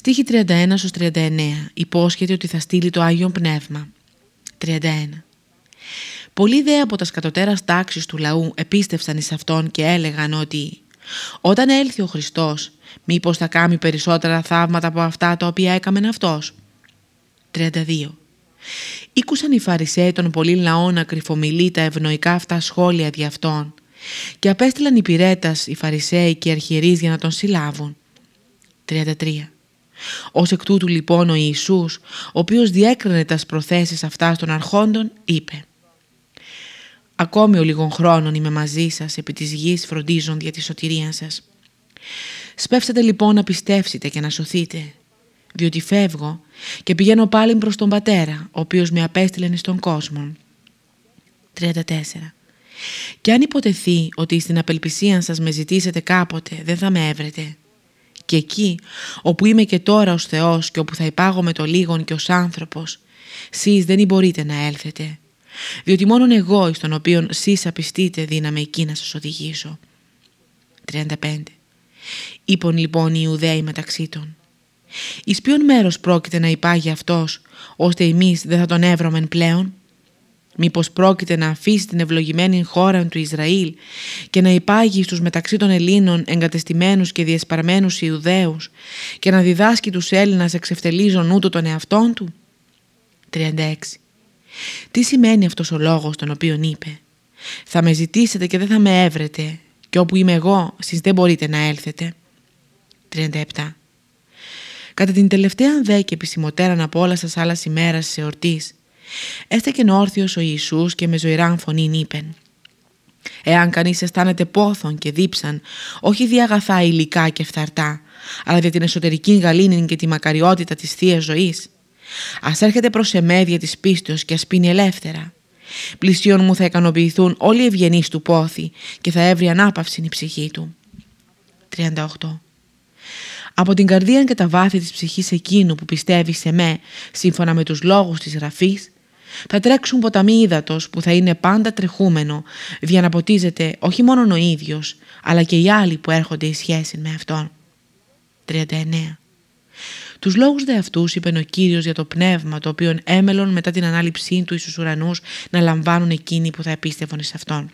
Στίχη 31 39 υπόσχεται ότι θα στείλει το Άγιο Πνεύμα. 31. Πολλοί δε από τα σκατωτέρα τάξεις του λαού επίστευσαν εις αυτόν και έλεγαν ότι όταν έλθει ο Χριστός μήπως θα κάνει περισσότερα θαύματα από αυτά τα οποία έκαμεν αυτός. 32. Ήκουσαν οι Φαρισαίοι των πολλοί λαών να κρυφομιλεί τα ευνοϊκά αυτά σχόλια δι' αυτόν και απέστειλαν υπηρέτας οι Φαρισαίοι και οι αρχιερείς για να τον συλλάβουν. 33. Ως εκ τούτου λοιπόν ο Ιησούς, ο οποίος διέκρινε τας προθέσεις αυτά των αρχόντων, είπε «Ακόμη ο λίγων χρόνων είμαι μαζί σας επί της γης φροντίζον για της σωτηρίας σας. Σπεύσατε λοιπόν να πιστεύσετε και να σωθείτε, διότι φεύγω και πηγαίνω πάλι προς τον Πατέρα, ο οποίος με απέστειλε στον κόσμο». 34. Και αν υποτεθεί ότι στην απελπισία σας με ζητήσετε κάποτε, δεν θα με έβρετε. Και εκεί, όπου είμαι και τώρα ως Θεός και όπου θα υπάγω με το λίγον και ως άνθρωπος, σεις δεν μπορείτε να έλθετε. Διότι μόνον εγώ εις τον οποίον σεις απιστείτε δύναμη εκεί να σας οδηγήσω. 35. Είπον λοιπόν οι Ιουδαίοι μεταξύ των. Εις ποιον μέρος πρόκειται να υπάγει αυτός, ώστε εμείς δεν θα τον εύρωμεν πλέον; Μήπως πρόκειται να αφήσει την ευλογημένη χώρα του Ισραήλ και να υπάγει στους μεταξύ των Ελλήνων εγκατεστημένους και διεσπαρμένους Ιουδαίους και να διδάσκει τους Έλληνας εξευτελίζον ούτω τον εαυτόν του; 36. Τι σημαίνει αυτός ο λόγος τον οποίο είπε; «Θα με ζητήσετε και δεν θα με έβρετε και όπου είμαι εγώ εσείς δεν μπορείτε να έλθετε». 37. Κατά την τελευταία δε και επισημωτέραν από όλα σας άλλας ημέρας σε ορτής Έστεκεν όρθιος ο Ιησούς και με ζωηράν φωνήν είπεν Εάν κανείς αισθάνεται πόθον και δίψαν, όχι δια αγαθά υλικά και φθαρτά, αλλά για την εσωτερική γαλήνη και τη μακαριότητα της θεία ζωής, ας έρχεται προς εμέδια της πίστεως και ας πίνει ελεύθερα. Πλησίον μου θα ικανοποιηθούν όλοι οι ευγενείς του πόθη και θα έβρει ανάπαυση η ψυχή του. 38. Από την καρδία και τα βάθη της ψυχής εκείνου που πιστεύεις σε με, σύμφωνα με τους λόγους της γραφής, θα τρέξουν ποταμοί ύδατος που θα είναι πάντα τρεχούμενο, για να ποτίζεται όχι μόνο ο ίδιος, αλλά και οι άλλοι που έρχονται εις σχέση με αυτόν. 39. Τους λόγους δε αυτούς είπε ο Κύριος για το πνεύμα το οποίο έμελον μετά την ανάληψή του εις τους ουρανούς να λαμβάνουν εκείνοι που θα επίστευαν σε αυτόν.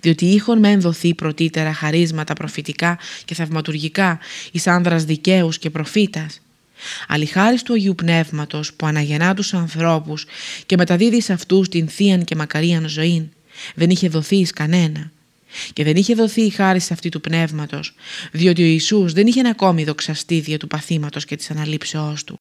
Διότι είχον με ενδοθεί πρωτήτερα χαρίσματα προφητικά και θαυματουργικά εις άνδρας δικαίους και προφήτας, αλλά χάρη του Αγίου Πνεύματος που αναγεννά τους ανθρώπους και μεταδίδει σε αυτούς την θείαν και μακαρίαν ζωή, δεν είχε δοθεί εις κανένα. Και δεν είχε δοθεί η χάρη σε αυτή του πνεύματος, διότι ο Ιησούς δεν είχε ακόμη δοξαστεί δια του παθήματος και της αναλήψεώς του.